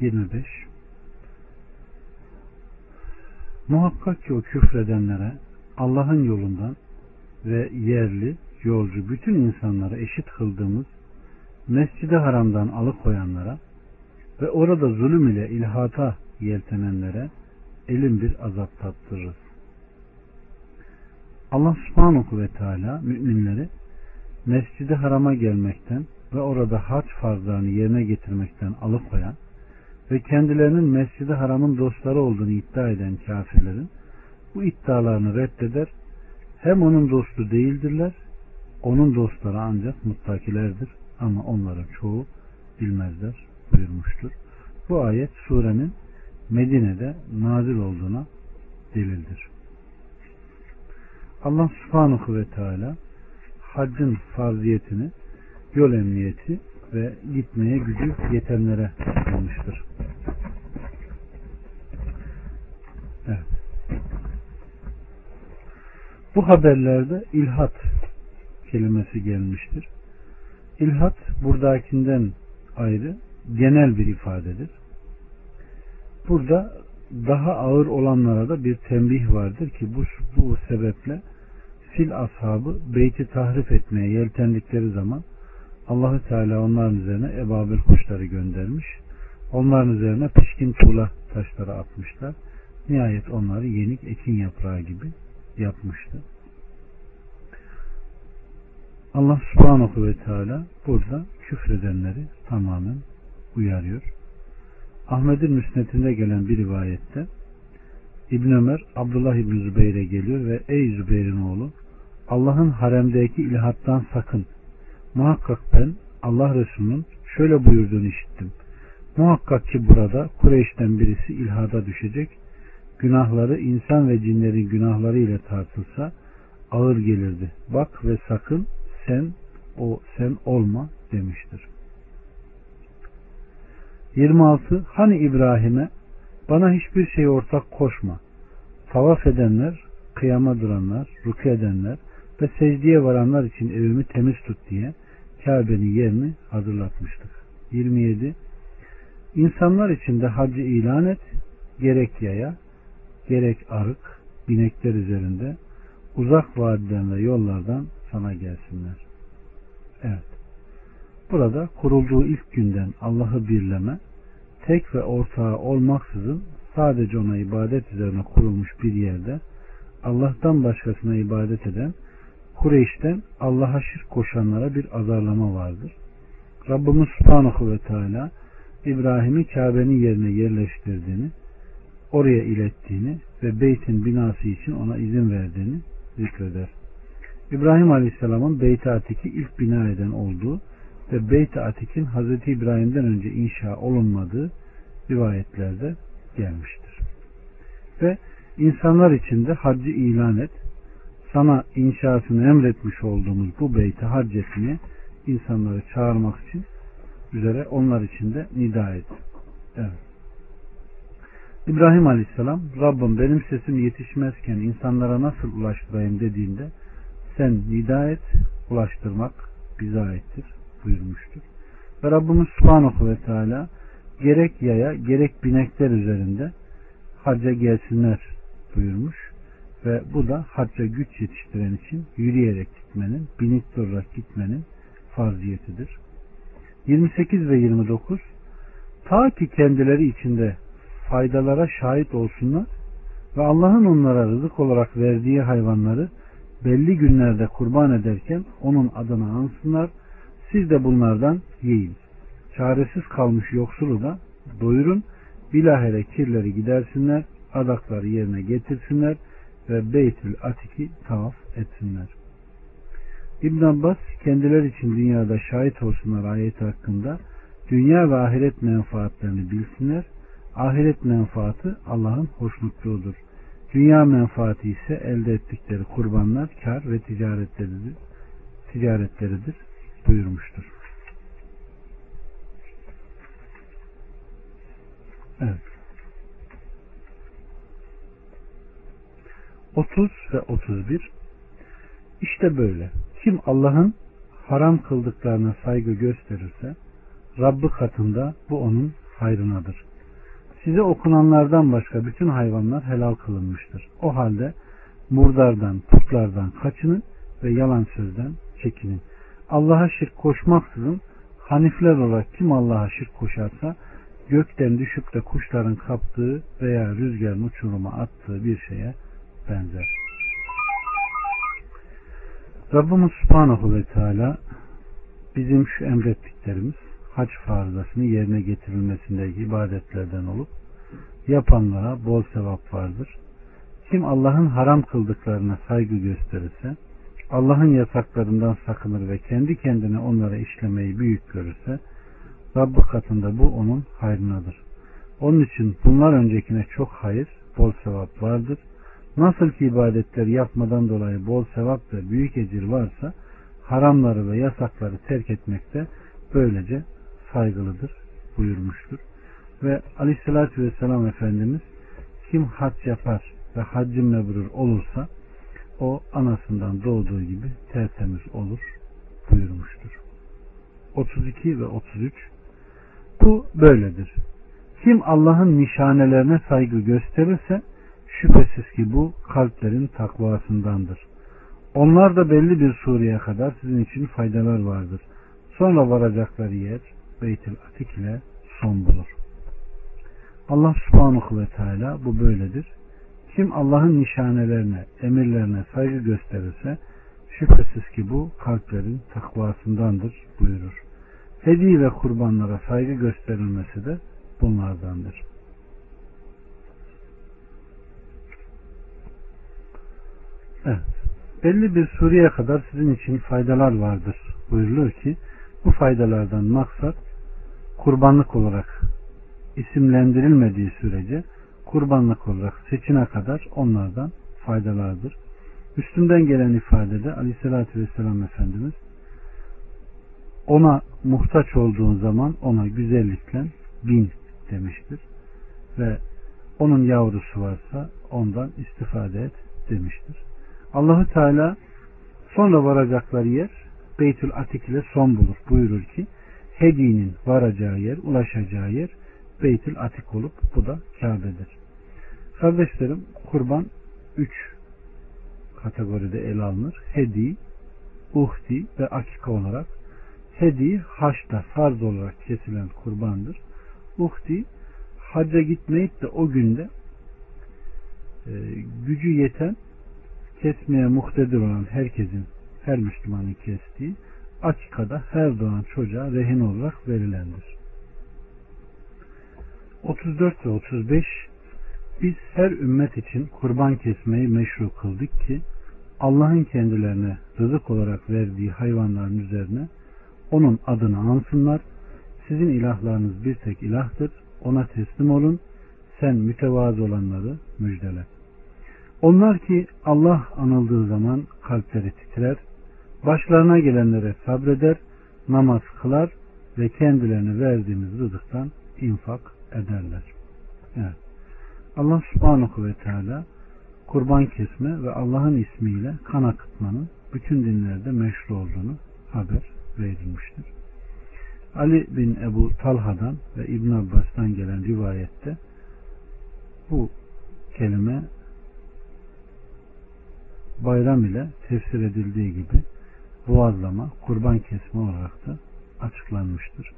25 Muhakkak ki o küfredenlere Allah'ın yolundan ve yerli, yolcu bütün insanları eşit kıldığımız Mescid-i Haram'dan alıkoyanlara ve orada zulüm ile ilhata yeltenenlere elin bir azap tattırırız. Allah subhanahu ve teala müminleri Mescid-i Haram'a gelmekten ve orada hac farzlarını yerine getirmekten alıkoyan ve kendilerinin Mescid-i Haram'ın dostları olduğunu iddia eden kafirlerin bu iddialarını reddeder. Hem onun dostu değildirler, onun dostları ancak muttakilerdir ama onların çoğu bilmezler buyurmuştur. Bu ayet surenin Medine'de nazil olduğuna delildir. Allah subhanahu ve teala haccın farziyetini yol emniyeti ve gitmeye gücü yetenlere almıştır. Evet. Bu haberlerde ilhat kelimesi gelmiştir. İlhat buradakinden ayrı genel bir ifadedir. Burada daha ağır olanlara da bir tembih vardır ki bu, bu sebeple fil ashabı beyti tahrif etmeye yeltendikleri zaman Allahü Teala onların üzerine ebabil kuşları göndermiş. Onların üzerine pişkin tuğla taşları atmışlar. Nihayet onları yenik ekin yaprağı gibi yapmıştı. Allah subhanahu ve teala burada küfredenleri tamamen uyarıyor. Ahmet'in müsnetinde gelen bir rivayette İbn Ömer Abdullah İbn Zübeyir'e geliyor ve ey Zübeyir'in oğlu Allah'ın haremdeki ilhattan sakın. Muhakkak ben Allah Resulü'nün şöyle buyurduğunu işittim. Muhakkak ki burada Kureyş'ten birisi ilhada düşecek. Günahları insan ve cinlerin günahları ile tartılsa ağır gelirdi. Bak ve sakın sen o sen olma demiştir. 26. Hani İbrahim'e bana hiçbir şey ortak koşma. Tavaf edenler, kıyama duranlar, ruku edenler ve secdeye varanlar için evimi temiz tut diye Kabe'nin yerini hazırlatmıştık. 27. İnsanlar için de hacı ilan et, gerek yaya, gerek arık, binekler üzerinde, uzak vadiden ve yollardan sana gelsinler. Evet. Burada kurulduğu ilk günden Allah'ı birleme, tek ve ortağı olmaksızın sadece ona ibadet üzerine kurulmuş bir yerde Allah'tan başkasına ibadet eden Kureyş'ten Allah'a şirk koşanlara bir azarlama vardır. Rabbimiz Subhanahu ve Teala İbrahim'i Kabe'nin yerine yerleştirdiğini, oraya ilettiğini ve beytin binası için ona izin verdiğini zikreder. İbrahim Aleyhisselam'ın Beyt-i Atik'i ilk bina eden olduğu ve Beyt-i Atik'in Hz. İbrahim'den önce inşa olunmadığı rivayetlerde gelmiştir. Ve insanlar için de haccı ilan et, sana inşasını emretmiş olduğumuz bu beyti hac etmeye insanları çağırmak için üzere onlar için de nida et. Evet. İbrahim Aleyhisselam Rabbim benim sesim yetişmezken insanlara nasıl ulaştırayım dediğinde sen nida et, ulaştırmak bize aittir buyurmuştur. Ve Rabbimiz Subhanahu ve Teala gerek yaya gerek binekler üzerinde hacca gelsinler buyurmuş ve bu da hacca güç yetiştiren için yürüyerek gitmenin, binik durarak gitmenin farziyetidir. 28 ve 29 Ta ki kendileri içinde faydalara şahit olsunlar ve Allah'ın onlara rızık olarak verdiği hayvanları belli günlerde kurban ederken onun adına ansınlar. Siz de bunlardan yiyin. Çaresiz kalmış yoksulu da doyurun. Bilahere kirleri gidersinler. Adakları yerine getirsinler ve Beytül Atik'i tavaf etsinler. İbn Abbas kendiler için dünyada şahit olsunlar ayeti hakkında dünya ve ahiret menfaatlerini bilsinler. Ahiret menfaati Allah'ın hoşnutluğudur. Dünya menfaati ise elde ettikleri kurbanlar, kar ve ticaretleridir. ticaretleridir buyurmuştur. Evet. 30 ve 31 İşte böyle. Kim Allah'ın haram kıldıklarına saygı gösterirse Rabbi katında bu onun hayrınadır. Size okunanlardan başka bütün hayvanlar helal kılınmıştır. O halde murdardan, putlardan kaçının ve yalan sözden çekinin. Allah'a şirk koşmaksızın hanifler olarak kim Allah'a şirk koşarsa gökten düşüp de kuşların kaptığı veya rüzgarın uçuruma attığı bir şeye benzer. Rabbimiz Subhanahu ve Teala bizim şu emrettiklerimiz hac farzasını yerine getirilmesindeki ibadetlerden olup yapanlara bol sevap vardır. Kim Allah'ın haram kıldıklarına saygı gösterirse, Allah'ın yasaklarından sakınır ve kendi kendine onlara işlemeyi büyük görürse, Rabbi katında bu onun hayrınadır. Onun için bunlar öncekine çok hayır, bol sevap vardır. Nasıl ki ibadetleri yapmadan dolayı bol sevap ve büyük ecir varsa, haramları ve yasakları terk etmekte böylece saygılıdır buyurmuştur. Ve aleyhissalatü vesselam Efendimiz kim hac yapar ve haccı mebrur olursa o anasından doğduğu gibi tertemiz olur buyurmuştur. 32 ve 33 Bu böyledir. Kim Allah'ın nişanelerine saygı gösterirse şüphesiz ki bu kalplerin takvasındandır. Onlar da belli bir sureye kadar sizin için faydalar vardır. Sonra varacakları yer Beytül Atik ile son bulur. Allah subhanahu ve teala bu böyledir. Kim Allah'ın nişanelerine, emirlerine saygı gösterirse şüphesiz ki bu kalplerin takvasındandır buyurur. Hediye ve kurbanlara saygı gösterilmesi de bunlardandır. Evet. Belli bir sureye kadar sizin için faydalar vardır buyurulur ki bu faydalardan maksat kurbanlık olarak isimlendirilmediği sürece kurbanlık olarak seçine kadar onlardan faydalardır. Üstünden gelen ifadede aleyhissalatü vesselam Efendimiz ona muhtaç olduğun zaman ona güzellikle bin demiştir. Ve onun yavrusu varsa ondan istifade et demiştir. Allahu Teala sonra varacakları yer Beytül Atik ile son bulur. Buyurur ki hedinin varacağı yer, ulaşacağı yer Beytül Atik olup bu da Kabe'dir. Kardeşlerim kurban üç kategoride ele alınır. Hedi, uhdi ve akika olarak. Hedi haçta farz olarak kesilen kurbandır. Uhdi hacca gitmeyip de o günde e, gücü yeten kesmeye muhtedir olan herkesin her Müslümanın kestiği akikada her doğan çocuğa rehin olarak verilendir. 34 ve 35 biz her ümmet için kurban kesmeyi meşru kıldık ki Allah'ın kendilerine rızık olarak verdiği hayvanların üzerine onun adını ansınlar. Sizin ilahlarınız bir tek ilahtır. Ona teslim olun. Sen mütevazı olanları müjdele. Onlar ki Allah anıldığı zaman kalpleri titrer, başlarına gelenlere sabreder, namaz kılar ve kendilerine verdiğimiz rızıktan infak ederler. Evet. Allah subhanahu ve teala kurban kesme ve Allah'ın ismiyle kan akıtmanın bütün dinlerde meşru olduğunu haber verilmiştir. Ali bin Ebu Talha'dan ve İbn Abbas'tan gelen rivayette bu kelime bayram ile tefsir edildiği gibi boğazlama, kurban kesme olarak da açıklanmıştır.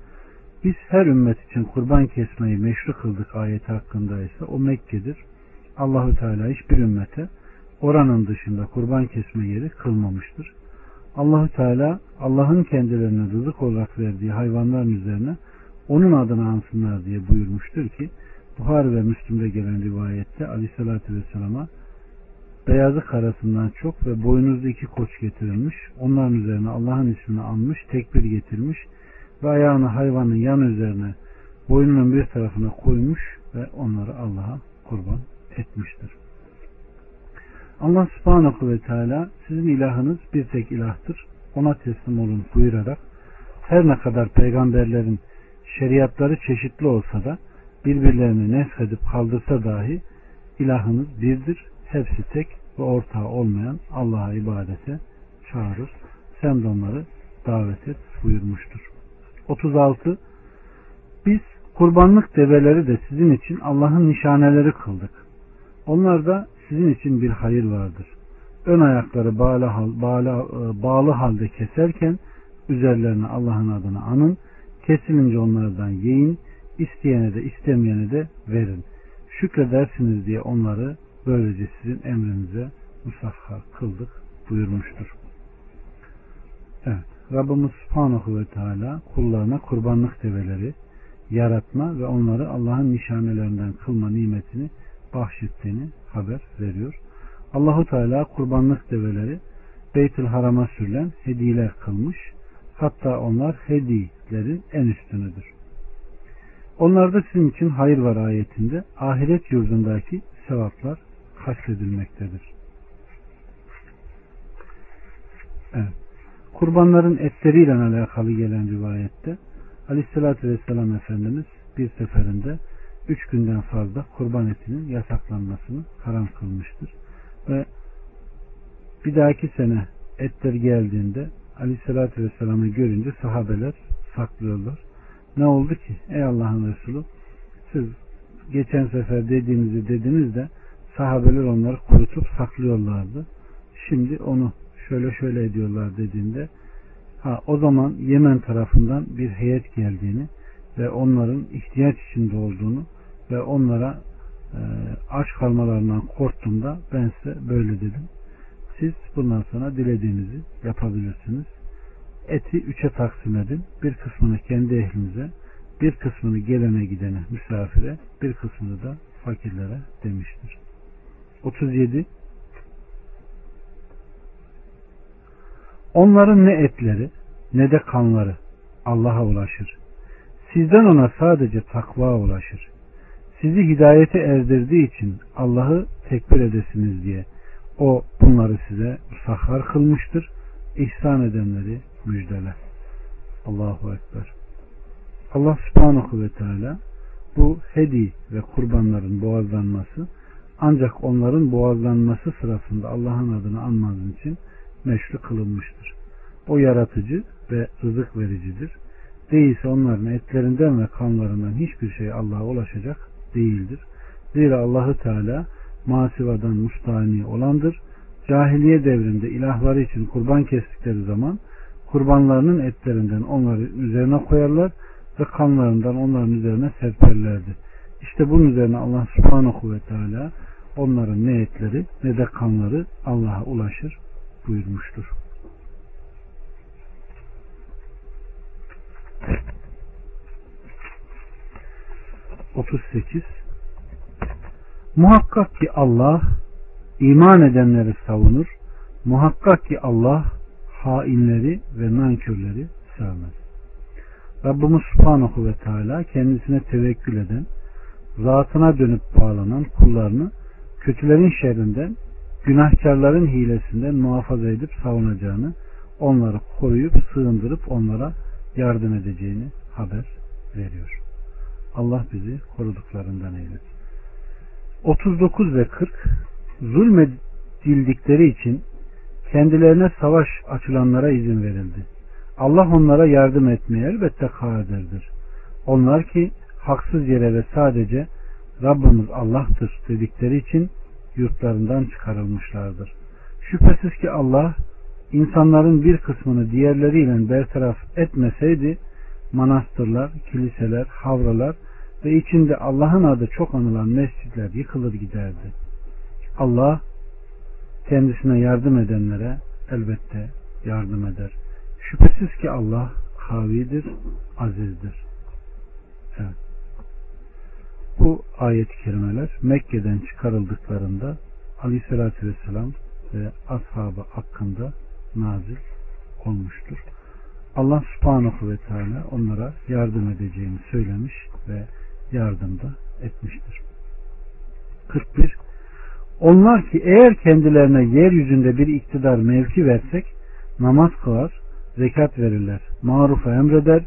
Biz her ümmet için kurban kesmeyi meşru kıldık ayeti hakkında ise o Mekke'dir. Allahü Teala hiçbir ümmete oranın dışında kurban kesme yeri kılmamıştır. Allahü Teala Allah'ın kendilerine rızık olarak verdiği hayvanların üzerine onun adını ansınlar diye buyurmuştur ki Buhar ve Müslüm'de gelen rivayette Aleyhisselatü Vesselam'a beyazı karasından çok ve boynuzlu iki koç getirilmiş. Onların üzerine Allah'ın ismini almış, tekbir getirmiş ve ayağını hayvanın yan üzerine boynunun bir tarafına koymuş ve onları Allah'a kurban etmiştir. Allah subhanahu ve teala sizin ilahınız bir tek ilahtır. Ona teslim olun buyurarak her ne kadar peygamberlerin şeriatları çeşitli olsa da birbirlerini nefredip kaldırsa dahi ilahınız birdir. Hepsi tek ve ortağı olmayan Allah'a ibadete çağırır. Sen de onları davet et buyurmuştur. 36 Biz Kurbanlık develeri de sizin için Allah'ın nişaneleri kıldık. Onlar da sizin için bir hayır vardır. Ön ayakları bağlı, bağlı, e, bağlı halde keserken üzerlerine Allah'ın adını anın. Kesilince onlardan yiyin. isteyene de istemeyene de verin. Şükredersiniz diye onları böylece sizin emrinize musahhar kıldık buyurmuştur. Evet. Rabbimiz Subhanahu ve Teala kullarına kurbanlık develeri yaratma ve onları Allah'ın nişanelerinden kılma nimetini bahşettiğini haber veriyor. Allahu Teala kurbanlık develeri Beytül Haram'a sürülen hediyeler kılmış. Hatta onlar hedilerin en üstünüdür. Onlarda sizin için hayır var ayetinde ahiret yurdundaki sevaplar kastedilmektedir. Evet. Kurbanların etleriyle alakalı gelen rivayette Aleyhisselatü Vesselam Efendimiz bir seferinde üç günden fazla kurban etinin yasaklanmasını haram kılmıştır. Ve bir dahaki sene etler geldiğinde Aleyhisselatü Vesselam'ı görünce sahabeler saklıyorlar. Ne oldu ki? Ey Allah'ın Resulü siz geçen sefer dediğinizi dediniz de sahabeler onları kurutup saklıyorlardı. Şimdi onu şöyle şöyle ediyorlar dediğinde ha, o zaman Yemen tarafından bir heyet geldiğini ve onların ihtiyaç içinde olduğunu ve onlara e, aç kalmalarından korktuğumda ben size böyle dedim. Siz bundan sonra dilediğinizi yapabilirsiniz. Eti üçe taksim edin. Bir kısmını kendi ehlinize, bir kısmını gelene gidene, misafire, bir kısmını da fakirlere demiştir. 37 Onların ne etleri ne de kanları Allah'a ulaşır. Sizden ona sadece takva ulaşır. Sizi hidayete erdirdiği için Allah'ı tekbir edesiniz diye o bunları size sahhar kılmıştır. İhsan edenleri müjdele. Allahu Ekber. Allah subhanahu ve teala bu hedi ve kurbanların boğazlanması ancak onların boğazlanması sırasında Allah'ın adını anmanız için meşru kılınmıştır. O yaratıcı ve rızık vericidir. Değilse onların etlerinden ve kanlarından hiçbir şey Allah'a ulaşacak değildir. Zira Allahü Teala masivadan mustani olandır. Cahiliye devrinde ilahları için kurban kestikleri zaman kurbanlarının etlerinden onları üzerine koyarlar ve kanlarından onların üzerine serperlerdi. İşte bunun üzerine Allah subhanahu ve teala onların ne etleri ne de kanları Allah'a ulaşır buyurmuştur. Otuz sekiz Muhakkak ki Allah iman edenleri savunur. Muhakkak ki Allah hainleri ve nankörleri sevmez. Rabbimiz Subhanahu ve Teala kendisine tevekkül eden, zatına dönüp bağlanan kullarını kötülerin şerrinden, günahkarların hilesinden muhafaza edip savunacağını, onları koruyup sığındırıp onlara yardım edeceğini haber veriyor. Allah bizi koruduklarından eylesin. 39 ve 40 zulmedildikleri için kendilerine savaş açılanlara izin verildi. Allah onlara yardım etmeye elbette kadirdir. Onlar ki haksız yere ve sadece Rabbimiz Allah'tır dedikleri için yurtlarından çıkarılmışlardır. Şüphesiz ki Allah insanların bir kısmını diğerleriyle bertaraf etmeseydi manastırlar, kiliseler, havralar ve içinde Allah'ın adı çok anılan mescitler yıkılır giderdi. Allah kendisine yardım edenlere elbette yardım eder. Şüphesiz ki Allah kavidir, azizdir. Evet. Bu ayet-i kerimeler Mekke'den çıkarıldıklarında Aleyhisselatü Vesselam ve ashabı hakkında nazil olmuştur. Allah subhanahu ve teala onlara yardım edeceğini söylemiş ve yardım da etmiştir. 41. Onlar ki eğer kendilerine yeryüzünde bir iktidar mevki versek namaz kılar, zekat verirler, marufa emreder,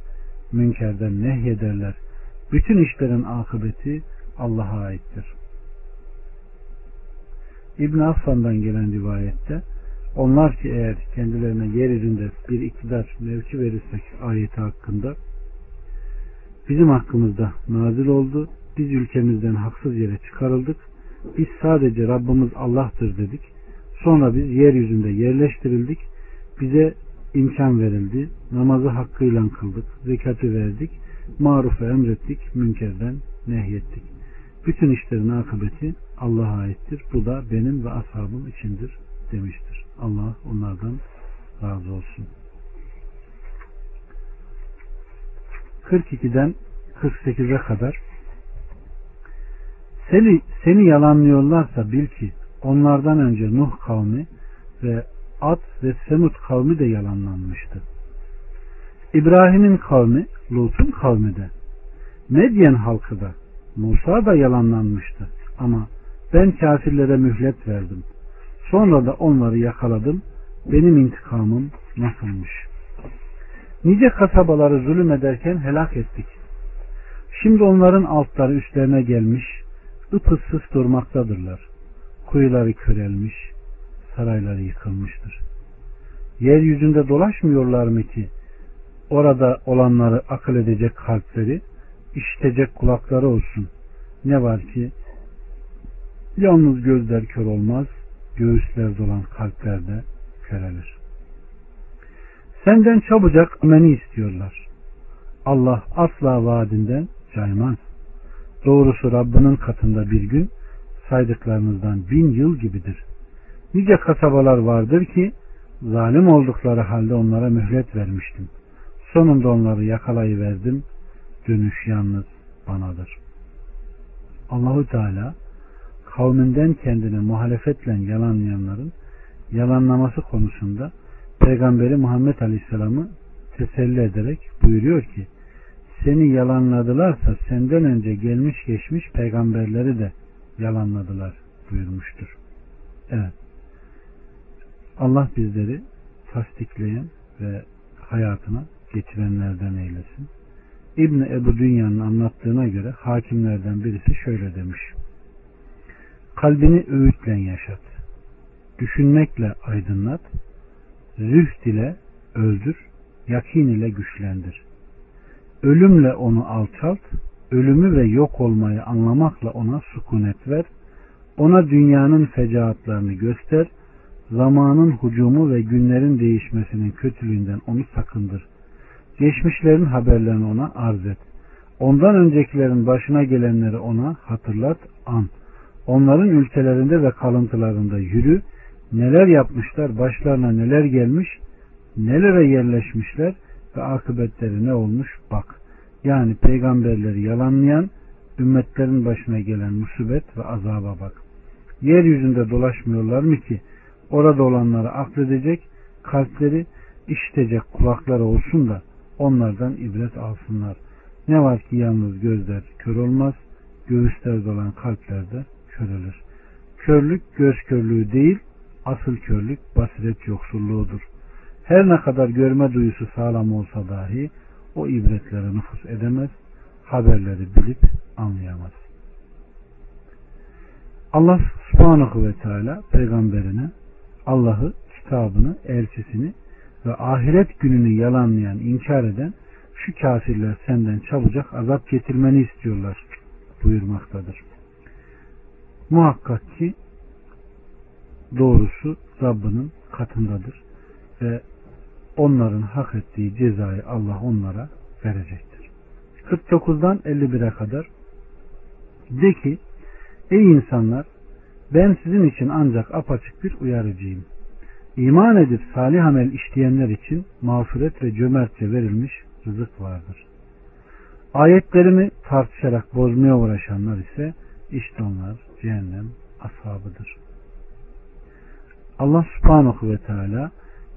münkerden nehyederler. Bütün işlerin akıbeti Allah'a aittir. İbn Affan'dan gelen rivayette onlar ki eğer kendilerine yeryüzünde bir iktidar mevki verirsek ayeti hakkında bizim hakkımızda nazil oldu. Biz ülkemizden haksız yere çıkarıldık. Biz sadece Rabbimiz Allah'tır dedik. Sonra biz yeryüzünde yerleştirildik. Bize imkan verildi. Namazı hakkıyla kıldık. Zekatı verdik. Marufu emrettik. Münkerden nehyettik. Bütün işlerin akıbeti Allah'a aittir. Bu da benim ve ashabım içindir demiştir. Allah onlardan razı olsun. 42'den 48'e kadar seni, seni yalanlıyorlarsa bil ki onlardan önce Nuh kavmi ve Ad ve Semud kavmi de yalanlanmıştı. İbrahim'in kavmi, Lut'un kavmi de, Medyen halkı da, Musa da yalanlanmıştı. Ama ben kafirlere mühlet verdim. Sonra da onları yakaladım. Benim intikamım nasılmış? Nice kasabaları zulüm ederken helak ettik. Şimdi onların altları üstlerine gelmiş, ıpıssız durmaktadırlar. Kuyuları körelmiş, sarayları yıkılmıştır. Yeryüzünde dolaşmıyorlar mı ki orada olanları akıl edecek kalpleri, işitecek kulakları olsun. Ne var ki yalnız gözler kör olmaz, göğüsler dolan kalplerde körelir. Senden çabucak ameni istiyorlar. Allah asla vaadinden caymaz. Doğrusu Rabbinin katında bir gün saydıklarınızdan bin yıl gibidir. Nice kasabalar vardır ki zalim oldukları halde onlara mühlet vermiştim. Sonunda onları yakalayıverdim. Dönüş yalnız banadır. Allahu Teala kavminden kendine muhalefetle yalanlayanların yalanlaması konusunda Peygamberi Muhammed Aleyhisselam'ı teselli ederek buyuruyor ki seni yalanladılarsa senden önce gelmiş geçmiş peygamberleri de yalanladılar buyurmuştur. Evet. Allah bizleri tasdikleyen ve hayatına getirenlerden eylesin. İbn Ebu Dünya'nın anlattığına göre hakimlerden birisi şöyle demiş. Kalbini öğütle yaşat. Düşünmekle aydınlat. Zühd ile öldür. Yakin ile güçlendir. Ölümle onu alçalt. Ölümü ve yok olmayı anlamakla ona sukunet ver. Ona dünyanın fecaatlarını göster. Zamanın hucumu ve günlerin değişmesinin kötülüğünden onu sakındır. Geçmişlerin haberlerini ona arz et. Ondan öncekilerin başına gelenleri ona hatırlat, an. Onların ülkelerinde ve kalıntılarında yürü, neler yapmışlar, başlarına neler gelmiş, nelere yerleşmişler ve akıbetleri ne olmuş bak. Yani peygamberleri yalanlayan, ümmetlerin başına gelen musibet ve azaba bak. Yeryüzünde dolaşmıyorlar mı ki orada olanları akledecek, kalpleri işitecek kulakları olsun da onlardan ibret alsınlar. Ne var ki yalnız gözler kör olmaz, göğüslerde olan kalplerde körülür. Körlük göz körlüğü değil, asıl körlük basiret yoksulluğudur. Her ne kadar görme duyusu sağlam olsa dahi o ibretlere nüfus edemez, haberleri bilip anlayamaz. Allah subhanahu ve teala peygamberine Allah'ı, kitabını, elçisini ve ahiret gününü yalanlayan, inkar eden şu kafirler senden çabucak azap getirmeni istiyorlar buyurmaktadır. Muhakkak ki doğrusu Rabbinin katındadır ve onların hak ettiği cezayı Allah onlara verecektir. 49'dan 51'e kadar de ki ey insanlar ben sizin için ancak apaçık bir uyarıcıyım. İman edip salih amel işleyenler için mağfiret ve cömertçe verilmiş rızık vardır. Ayetlerimi tartışarak bozmaya uğraşanlar ise işte onlar cehennem ashabıdır. Allah subhanahu ve teala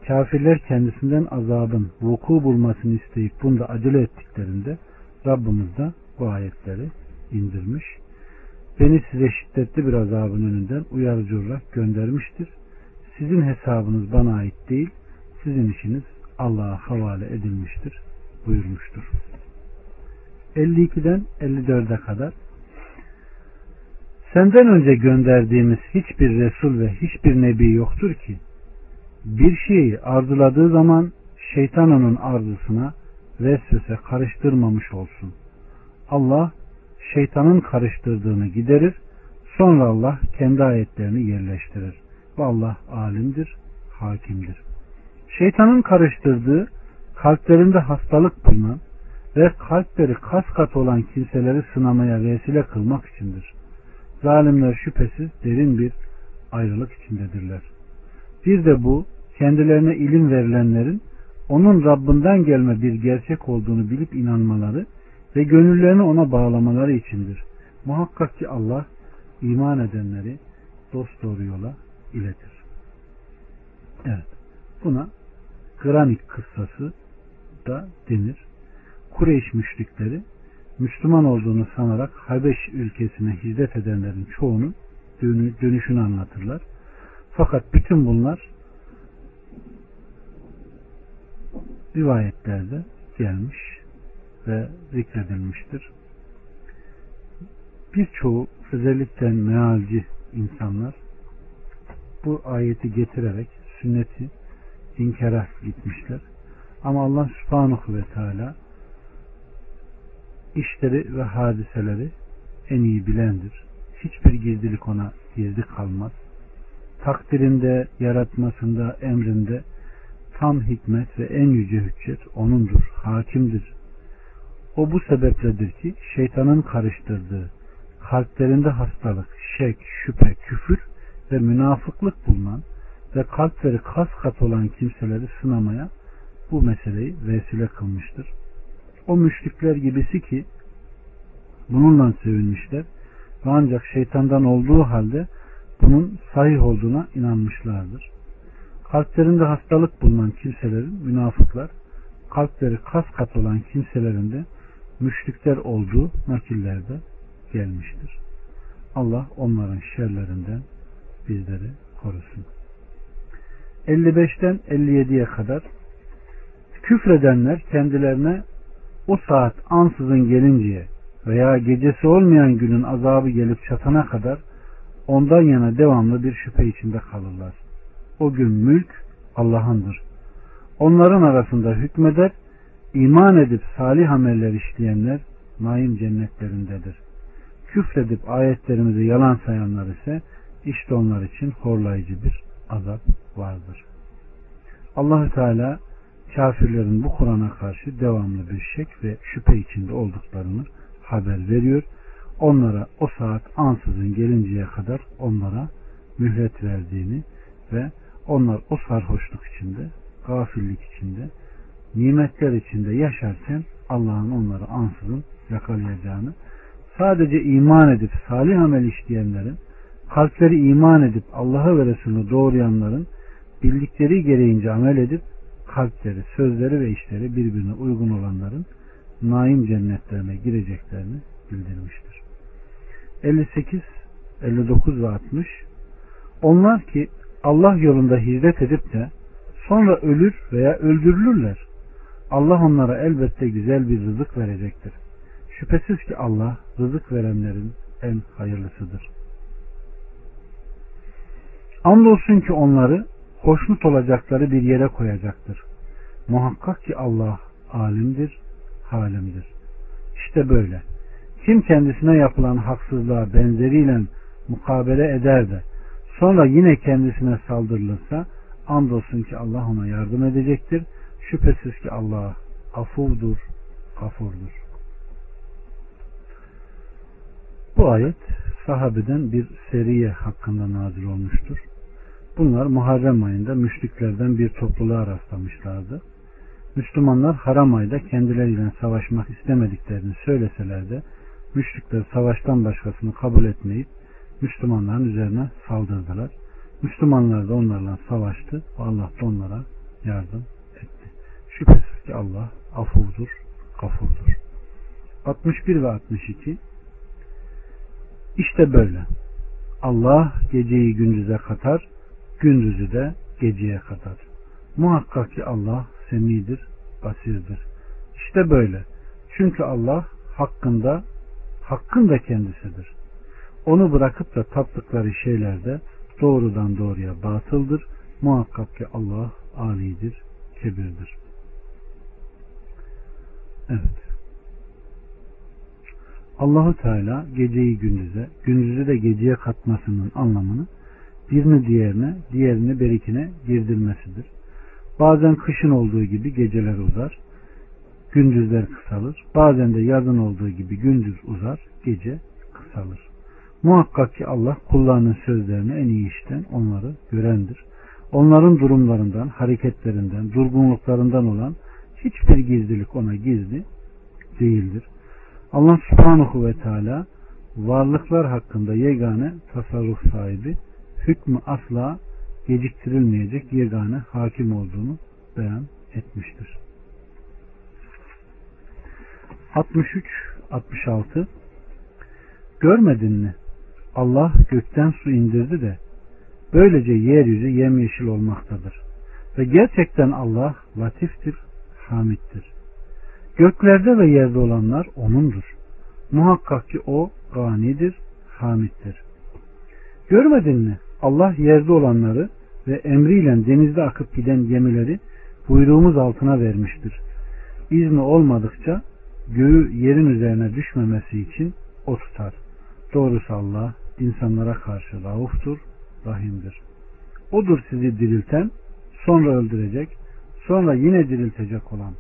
kafirler kendisinden azabın vuku bulmasını isteyip bunda acele ettiklerinde Rabbimiz de bu ayetleri indirmiş. Beni size şiddetli bir azabın önünden uyarıcı olarak göndermiştir. Sizin hesabınız bana ait değil, sizin işiniz Allah'a havale edilmiştir buyurmuştur. 52'den 54'e kadar Senden önce gönderdiğimiz hiçbir Resul ve hiçbir Nebi yoktur ki bir şeyi arzuladığı zaman şeytan onun arzusuna vesvese karıştırmamış olsun. Allah şeytanın karıştırdığını giderir. Sonra Allah kendi ayetlerini yerleştirir. Ve Allah alimdir, hakimdir. Şeytanın karıştırdığı kalplerinde hastalık bulunan ve kalpleri kas kat olan kimseleri sınamaya vesile kılmak içindir. Zalimler şüphesiz derin bir ayrılık içindedirler. Bir de bu kendilerine ilim verilenlerin onun Rabbinden gelme bir gerçek olduğunu bilip inanmaları ve gönüllerini ona bağlamaları içindir. Muhakkak ki Allah iman edenleri dost doğru yola iletir. Evet. Buna Granik kıssası da denir. Kureyş müşrikleri Müslüman olduğunu sanarak Habeş ülkesine hizmet edenlerin çoğunun dönüşünü anlatırlar. Fakat bütün bunlar rivayetlerde gelmiş ve zikredilmiştir. Birçoğu özellikle mealci insanlar bu ayeti getirerek sünneti inkara gitmişler. Ama Allah subhanahu ve teala işleri ve hadiseleri en iyi bilendir. Hiçbir gizlilik ona gizli kalmaz. Takdirinde, yaratmasında, emrinde tam hikmet ve en yüce hüccet O'nundur, hakimdir. O bu sebepledir ki şeytanın karıştırdığı kalplerinde hastalık, şek, şüphe, küfür ve münafıklık bulunan ve kalpleri kas kat olan kimseleri sınamaya bu meseleyi vesile kılmıştır. O müşrikler gibisi ki bununla sevinmişler ve ancak şeytandan olduğu halde bunun sahih olduğuna inanmışlardır. Kalplerinde hastalık bulunan kimselerin münafıklar, kalpleri kas kat olan kimselerin de müşrikler olduğu nakillerde gelmiştir. Allah onların şerlerinden bizleri korusun. 55'ten 57'ye kadar küfredenler kendilerine o saat ansızın gelinceye veya gecesi olmayan günün azabı gelip çatana kadar ondan yana devamlı bir şüphe içinde kalırlar. O gün mülk Allah'ındır. Onların arasında hükmeder, iman edip salih ameller işleyenler naim cennetlerindedir. Küfredip ayetlerimizi yalan sayanlar ise işte onlar için horlayıcı bir azap vardır. Allahü Teala kafirlerin bu Kur'an'a karşı devamlı bir şek ve şüphe içinde olduklarını haber veriyor. Onlara o saat ansızın gelinceye kadar onlara mühlet verdiğini ve onlar o sarhoşluk içinde, gafillik içinde, nimetler içinde yaşarken Allah'ın onları ansızın yakalayacağını, sadece iman edip salih amel işleyenlerin, kalpleri iman edip Allah'ı ve Resulünü doğrayanların bildikleri gereğince amel edip kalpleri, sözleri ve işleri birbirine uygun olanların naim cennetlerine gireceklerini bildirmiştir. 58, 59 ve 60 Onlar ki Allah yolunda hizmet edip de sonra ölür veya öldürülürler. Allah onlara elbette güzel bir rızık verecektir. Şüphesiz ki Allah rızık verenlerin en hayırlısıdır. Andolsun ki onları hoşnut olacakları bir yere koyacaktır. Muhakkak ki Allah alimdir, halimdir. İşte böyle. Kim kendisine yapılan haksızlığa benzeriyle mukabele eder de sonra yine kendisine saldırılırsa andolsun ki Allah ona yardım edecektir. Şüphesiz ki Allah afuvdur, gafurdur. Bu ayet sahabeden bir seriye hakkında nazil olmuştur. Bunlar Muharrem ayında müşriklerden bir topluluğa rastlamışlardı. Müslümanlar haram ayda kendileriyle savaşmak istemediklerini söyleseler de müşrikler savaştan başkasını kabul etmeyip Müslümanların üzerine saldırdılar. Müslümanlar da onlarla savaştı ve Allah da onlara yardım etti. Şüphesiz ki Allah afuvdur, gafurdur. 61 ve 62 İşte böyle. Allah geceyi gündüze katar, gündüzü de geceye kadar. Muhakkak ki Allah semidir, basirdir. İşte böyle. Çünkü Allah hakkında hakkın da kendisidir. Onu bırakıp da taptıkları şeylerde doğrudan doğruya batıldır. Muhakkak ki Allah alidir, kebirdir. Evet. Allahu Teala geceyi gündüze, gündüzü de geceye katmasının anlamını birini diğerine, diğerini berikine girdirmesidir. Bazen kışın olduğu gibi geceler uzar, gündüzler kısalır. Bazen de yazın olduğu gibi gündüz uzar, gece kısalır. Muhakkak ki Allah kullarının sözlerini en iyi işten onları görendir. Onların durumlarından, hareketlerinden, durgunluklarından olan hiçbir gizlilik ona gizli değildir. Allah subhanahu ve teala varlıklar hakkında yegane tasarruf sahibi, hükmü asla geciktirilmeyecek yegane hakim olduğunu beyan etmiştir. 63-66 Görmedin mi? Allah gökten su indirdi de böylece yeryüzü yemyeşil olmaktadır. Ve gerçekten Allah latiftir, hamittir. Göklerde ve yerde olanlar O'nundur. Muhakkak ki O ganidir, hamittir. Görmedin mi? Allah yerde olanları ve emriyle denizde akıp giden gemileri buyruğumuz altına vermiştir. İzni olmadıkça göğü yerin üzerine düşmemesi için o tutar. Doğrusu Allah insanlara karşı rauftur, rahimdir. Odur sizi dirilten, sonra öldürecek, sonra yine diriltecek olan.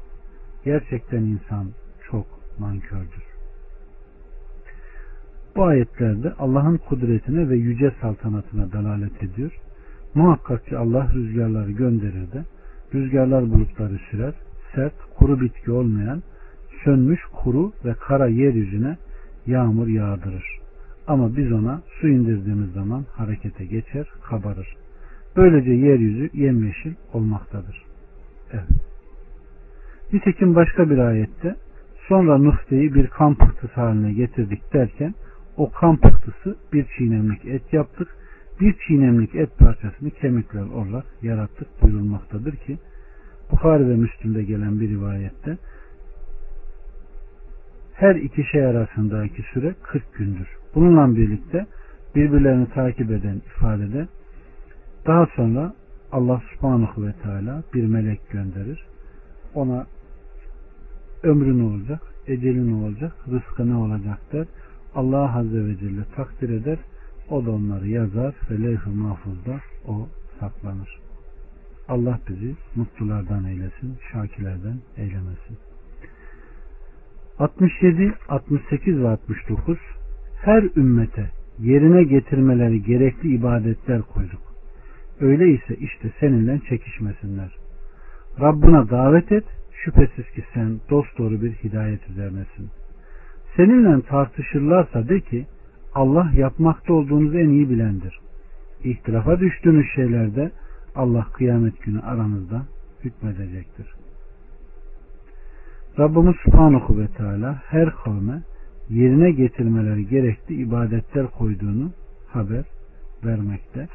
Gerçekten insan çok nankördür. Bu ayetlerde Allah'ın kudretine ve yüce saltanatına dalalet ediyor. Muhakkak ki Allah rüzgarları gönderir de rüzgarlar bulutları sürer, sert, kuru bitki olmayan, sönmüş, kuru ve kara yeryüzüne yağmur yağdırır. Ama biz ona su indirdiğimiz zaman harekete geçer, kabarır. Böylece yeryüzü yemyeşil olmaktadır. Evet. Nitekim başka bir ayette sonra Nuh'teyi bir kan pıhtısı haline getirdik derken o kan pıhtısı bir çiğnemlik et yaptık. Bir çiğnemlik et parçasını kemikler olarak yarattık buyurulmaktadır ki Bukhari ve Müslüm'de gelen bir rivayette her iki şey arasındaki süre 40 gündür. Bununla birlikte birbirlerini takip eden ifadede daha sonra Allah subhanahu ve teala bir melek gönderir. Ona ömrü ne olacak, eceli ne olacak, rızkı ne olacak der. Allah Azze ve Celle takdir eder. O da onları yazar ve levh-i mahfuzda o saklanır. Allah bizi mutlulardan eylesin, şakilerden eylemesin. 67, 68 ve 69 Her ümmete yerine getirmeleri gerekli ibadetler koyduk. Öyleyse işte seninle çekişmesinler. Rabbına davet et, şüphesiz ki sen dosdoğru bir hidayet üzerinesin. Seninle tartışırlarsa de ki, Allah yapmakta olduğunuzu en iyi bilendir. İhtilafa düştüğünüz şeylerde Allah kıyamet günü aranızda hükmedecektir. Rabbimiz Subhanahu ve Teala her kavme yerine getirmeleri gerekli ibadetler koyduğunu haber vermekte.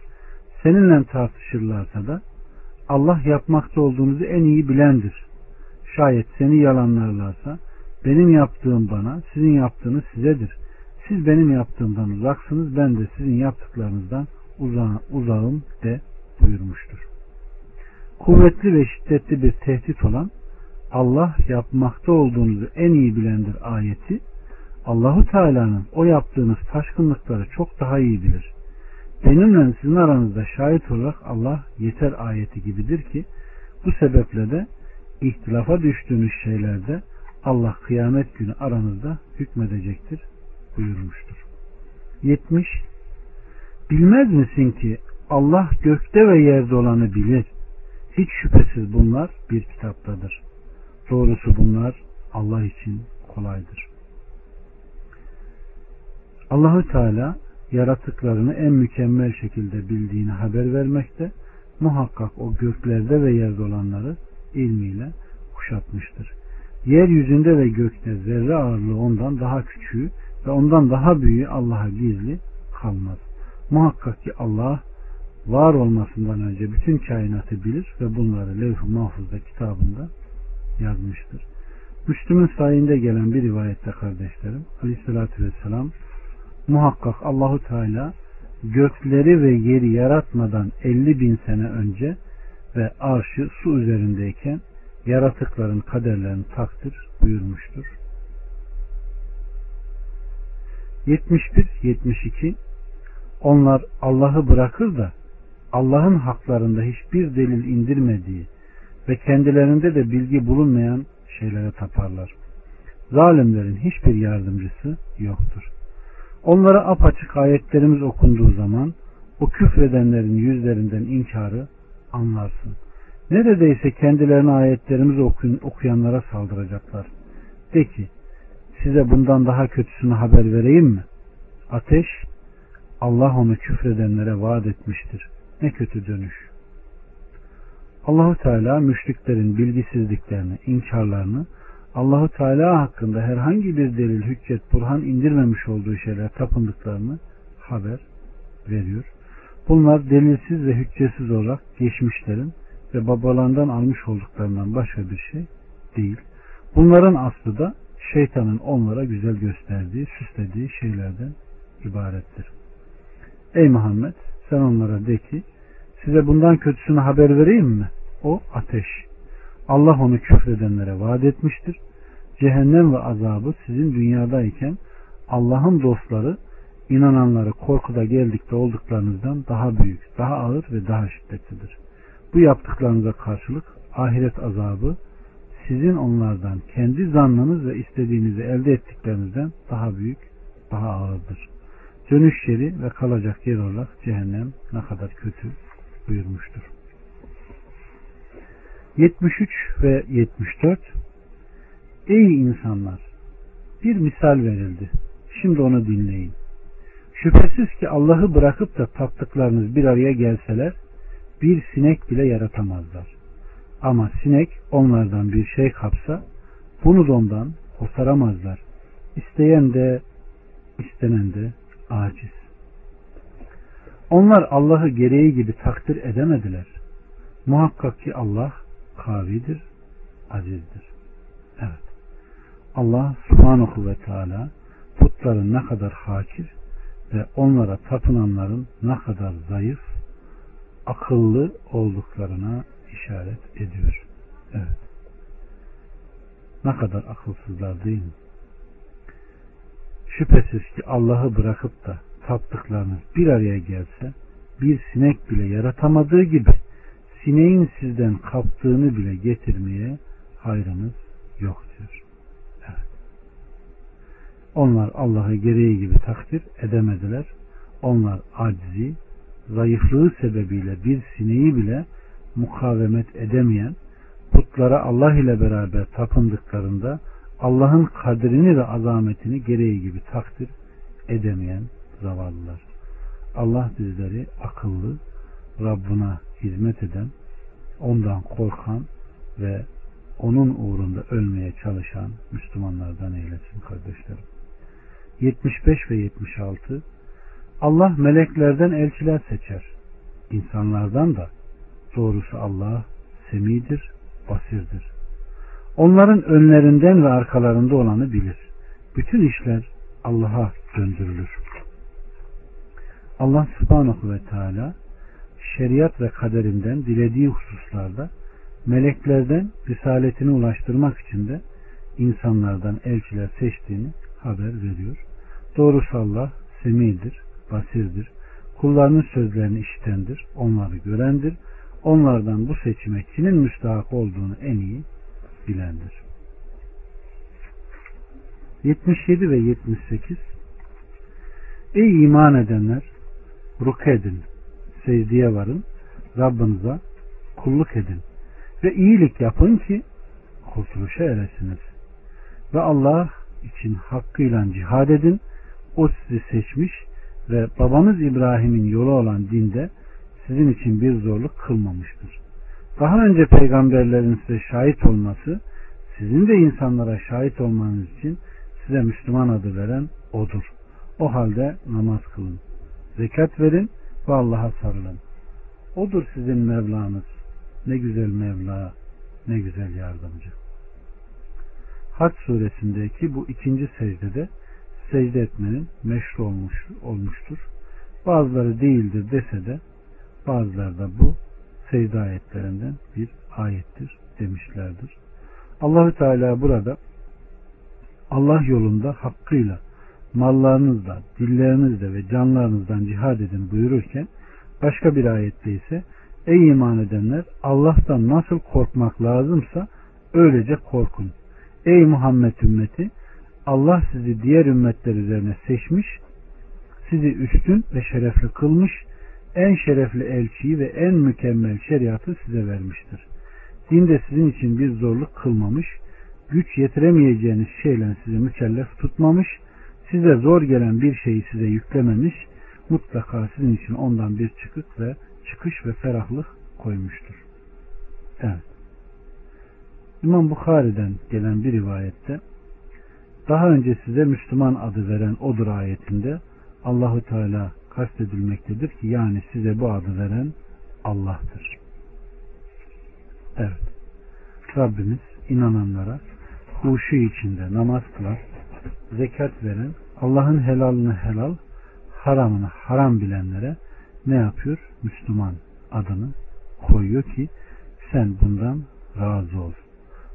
Seninle tartışırlarsa da Allah yapmakta olduğunuzu en iyi bilendir. Şayet seni yalanlarlarsa benim yaptığım bana, sizin yaptığınız sizedir. Siz benim yaptığımdan uzaksınız, ben de sizin yaptıklarınızdan uza uzağım de buyurmuştur. Kuvvetli ve şiddetli bir tehdit olan Allah yapmakta olduğunuzu en iyi bilendir ayeti Allahu Teala'nın o yaptığınız taşkınlıkları çok daha iyi bilir. Benimle sizin aranızda şahit olarak Allah yeter ayeti gibidir ki bu sebeple de ihtilafa düştüğünüz şeylerde Allah kıyamet günü aranızda hükmedecektir buyurmuştur. 70. Bilmez misin ki Allah gökte ve yerde olanı bilir. Hiç şüphesiz bunlar bir kitaptadır. Doğrusu bunlar Allah için kolaydır. Allahü Teala yaratıklarını en mükemmel şekilde bildiğini haber vermekte. Muhakkak o göklerde ve yerde olanları ilmiyle kuşatmıştır. Yeryüzünde ve gökte zerre ağırlığı ondan daha küçüğü ve ondan daha büyüğü Allah'a gizli kalmaz. Muhakkak ki Allah var olmasından önce bütün kainatı bilir ve bunları levh-i mahfuzda kitabında yazmıştır. Müslüm'ün sayinde gelen bir rivayette kardeşlerim Aleyhisselatü Vesselam muhakkak Allahu Teala gökleri ve yeri yaratmadan 50 bin sene önce ve arşı su üzerindeyken yaratıkların kaderlerini takdir buyurmuştur. 71-72 Onlar Allah'ı bırakır da Allah'ın haklarında hiçbir delil indirmediği ve kendilerinde de bilgi bulunmayan şeylere taparlar. Zalimlerin hiçbir yardımcısı yoktur. Onlara apaçık ayetlerimiz okunduğu zaman o küfredenlerin yüzlerinden inkarı anlarsın. Neredeyse kendilerine ayetlerimizi okuyun, okuyanlara saldıracaklar. De ki size bundan daha kötüsünü haber vereyim mi? Ateş Allah onu küfredenlere vaat etmiştir. Ne kötü dönüş. Allahu Teala müşriklerin bilgisizliklerini, inkarlarını, Allahu Teala hakkında herhangi bir delil, hüccet, burhan indirmemiş olduğu şeyler tapındıklarını haber veriyor. Bunlar delilsiz ve hüccetsiz olarak geçmişlerin ve babalarından almış olduklarından başka bir şey değil. Bunların aslı da şeytanın onlara güzel gösterdiği, süslediği şeylerden ibarettir. Ey Muhammed sen onlara de ki size bundan kötüsünü haber vereyim mi? O ateş. Allah onu küfredenlere vaat etmiştir. Cehennem ve azabı sizin dünyadayken Allah'ın dostları inananları korkuda geldikte olduklarınızdan daha büyük, daha ağır ve daha şiddetlidir. Bu yaptıklarınıza karşılık ahiret azabı sizin onlardan kendi zannınız ve istediğinizi elde ettiklerinizden daha büyük, daha ağırdır. Dönüş yeri ve kalacak yer olarak cehennem ne kadar kötü buyurmuştur. 73 ve 74 Ey insanlar! Bir misal verildi. Şimdi onu dinleyin. Şüphesiz ki Allah'ı bırakıp da taptıklarınız bir araya gelseler bir sinek bile yaratamazlar. Ama sinek onlardan bir şey kapsa bunu da ondan kurtaramazlar. İsteyen de istenen de aciz. Onlar Allah'ı gereği gibi takdir edemediler. Muhakkak ki Allah kavidir, azizdir. Evet. Allah subhanahu ve teala putların ne kadar hakir ve onlara tapınanların ne kadar zayıf, akıllı olduklarına işaret ediyor. Evet. Ne kadar akılsızlar değil mi? Şüphesiz ki Allah'ı bırakıp da taptıklarınız bir araya gelse bir sinek bile yaratamadığı gibi sineğin sizden kaptığını bile getirmeye hayrınız yok diyor. Evet. Onlar Allah'ı gereği gibi takdir edemediler. Onlar acizi, zayıflığı sebebiyle bir sineği bile mukavemet edemeyen, putlara Allah ile beraber tapındıklarında Allah'ın kadrini ve azametini gereği gibi takdir edemeyen zavallılar. Allah bizleri akıllı, Rabbuna hizmet eden, ondan korkan ve onun uğrunda ölmeye çalışan Müslümanlardan eylesin kardeşlerim. 75 ve 76 Allah meleklerden elçiler seçer. İnsanlardan da doğrusu Allah semidir, basirdir. Onların önlerinden ve arkalarında olanı bilir. Bütün işler Allah'a döndürülür. Allah subhanahu ve teala şeriat ve kaderinden dilediği hususlarda meleklerden risaletini ulaştırmak için de insanlardan elçiler seçtiğini haber veriyor. Doğrusu Allah semidir, basirdir. Kullarının sözlerini işitendir, onları görendir. Onlardan bu seçime kimin müstahak olduğunu en iyi bilendir. 77 ve 78 Ey iman edenler ruk edin, secdeye varın, Rabbinize kulluk edin ve iyilik yapın ki kurtuluşa eresiniz. Ve Allah için hakkıyla cihad edin. O sizi seçmiş ve babanız İbrahim'in yolu olan dinde sizin için bir zorluk kılmamıştır. Daha önce peygamberlerin size şahit olması, sizin de insanlara şahit olmanız için size Müslüman adı veren odur. O halde namaz kılın. Zekat verin ve Allah'a sarılın. Odur sizin Mevlanız. Ne güzel Mevla, ne güzel yardımcı. Hac suresindeki bu ikinci secdede secde etmenin meşru olmuş, olmuştur. Bazıları değildir dese de bazıları da bu secde ayetlerinden bir ayettir demişlerdir. Allahü Teala burada Allah yolunda hakkıyla mallarınızla, dillerinizle ve canlarınızdan cihad edin buyururken başka bir ayette ise ey iman edenler Allah'tan nasıl korkmak lazımsa öylece korkun. Ey Muhammed ümmeti Allah sizi diğer ümmetler üzerine seçmiş, sizi üstün ve şerefli kılmış, en şerefli elçiyi ve en mükemmel şeriatı size vermiştir. Dinde sizin için bir zorluk kılmamış, güç yetiremeyeceğiniz şeyle sizi mükellef tutmamış, size zor gelen bir şeyi size yüklememiş, mutlaka sizin için ondan bir çıkık ve çıkış ve ferahlık koymuştur. Evet. İmam Bukhari'den gelen bir rivayette daha önce size Müslüman adı veren odur ayetinde Allahu Teala kastedilmektedir ki yani size bu adı veren Allah'tır. Evet. Rabbimiz inananlara huşu içinde namaz kılan, zekat veren, Allah'ın helalını helal, haramını haram bilenlere ne yapıyor? Müslüman adını koyuyor ki sen bundan razı ol.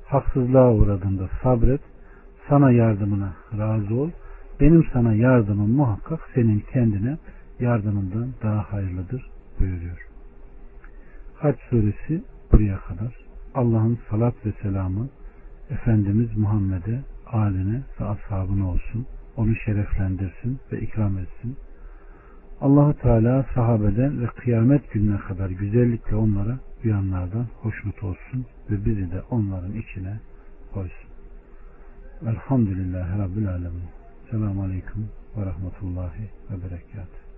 Haksızlığa uğradığında sabret, sana yardımına razı ol. Benim sana yardımım muhakkak senin kendine yardımından daha hayırlıdır buyuruyor. Haç suresi buraya kadar. Allah'ın salat ve selamı Efendimiz Muhammed'e, aline ve ashabına olsun. Onu şereflendirsin ve ikram etsin. Allahu Teala sahabeden ve kıyamet gününe kadar güzellikle onlara uyanlardan hoşnut olsun ve bizi de onların içine koysun. Elhamdülillahi Rabbil Alemin. Selamun Aleyküm ve Rahmetullahi ve Berekatuhu.